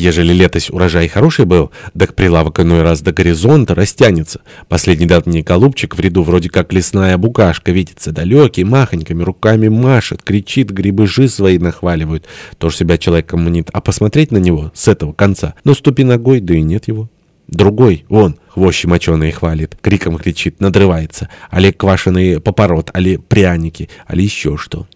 Ежели летось урожай хороший был, так прилавок иной раз до горизонта растянется. Последний давний голубчик в ряду вроде как лесная букашка видится, далекий, махонькими руками машет, кричит, грибы жи свои нахваливают. Тоже себя человеком мнит, а посмотреть на него с этого конца, ну ступи ногой, да и нет его. Другой, вон, хвощи моченые хвалит, криком кричит, надрывается. Али квашеные попорот, али пряники, али еще что.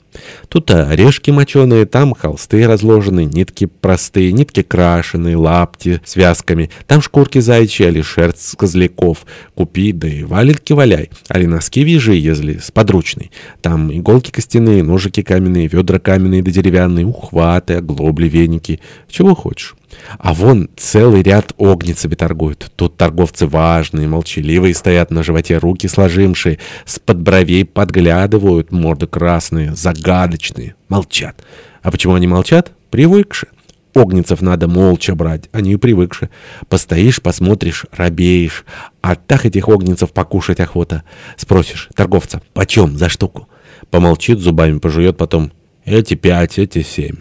Тут орешки моченые, там холсты разложены, нитки простые, нитки крашеные, лапти с вязками, там шкурки зайчьи, али шерсть с козляков. Купи, да и валетки валяй, али носки вяжи, если подручной. Там иголки костяные, ножики каменные, ведра каменные да деревянные, ухваты, оглобли, веники, чего хочешь. А вон целый ряд огнецами торгуют. Тут торговцы важные, молчаливые, стоят на животе, руки сложившие, с подбровей подглядывают, морды красные, загадочные, молчат. А почему они молчат? Привыкши. Огнецев надо молча брать, они привыкши. Постоишь, посмотришь, робеешь. А так этих огнецев покушать охота. Спросишь торговца, почем за штуку? Помолчит, зубами пожует, потом эти пять, эти семь.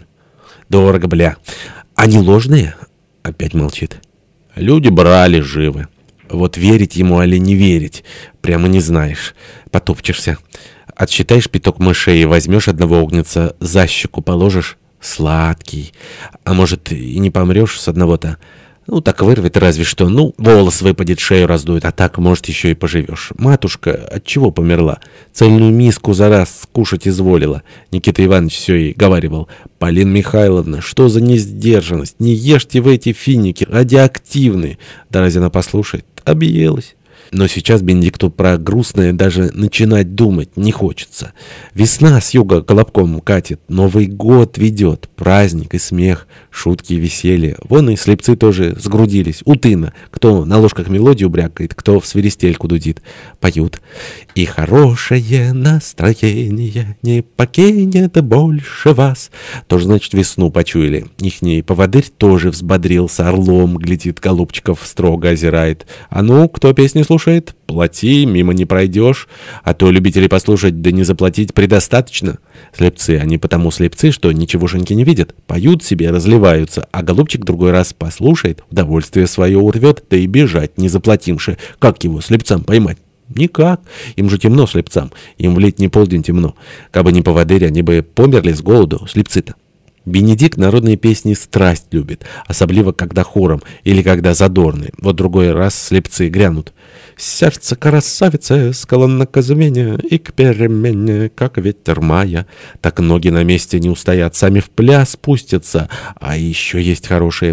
Дорого, бля. Они ложные? Опять молчит. Люди брали живы. Вот верить ему или не верить, прямо не знаешь. Потопчешься. Отсчитаешь пяток мышей и возьмешь одного огнеца, за щеку положишь. Сладкий. А может, и не помрешь с одного-то. Ну, так вырвет разве что. Ну, волос выпадет, шею раздует, а так, может, еще и поживешь. Матушка от чего померла? Цельную миску за раз скушать изволила. Никита Иванович все и говаривал. Полина Михайловна, что за несдержанность? Не ешьте вы эти финики, радиоактивные. Да разве она послушает? Объелась. Но сейчас Бенедикту про грустное даже начинать думать не хочется. Весна с юга колобком катит, Новый год ведет, праздник и смех, шутки и веселье. Вон и слепцы тоже сгрудились, утына, кто на ложках мелодию брякает, кто в свиристельку дудит, поют. И хорошее настроение не покинет больше вас. Тоже, значит, весну почуяли. Ихний поводырь тоже взбодрился, орлом глядит, голубчиков строго озирает. А ну, кто песни слушает? Слушает, плати, мимо не пройдешь, а то любителей послушать да не заплатить предостаточно. Слепцы, они потому слепцы, что ничегошеньки не видят, поют себе, разливаются, а голубчик другой раз послушает, удовольствие свое урвет, да и бежать не заплатимши. Как его слепцам поймать? Никак. Им же темно слепцам. Им в летний полдень темно. Кабы не поводырь, они бы померли с голоду, слепцы-то. Бенедикт народные песни страсть любит, особливо когда хором или когда задорные. Вот другой раз слепцы грянут. Сердце красавицы склонно к измене и к перемене, как ветер мая. Так ноги на месте не устоят, сами в пляс спустятся. А еще есть хорошие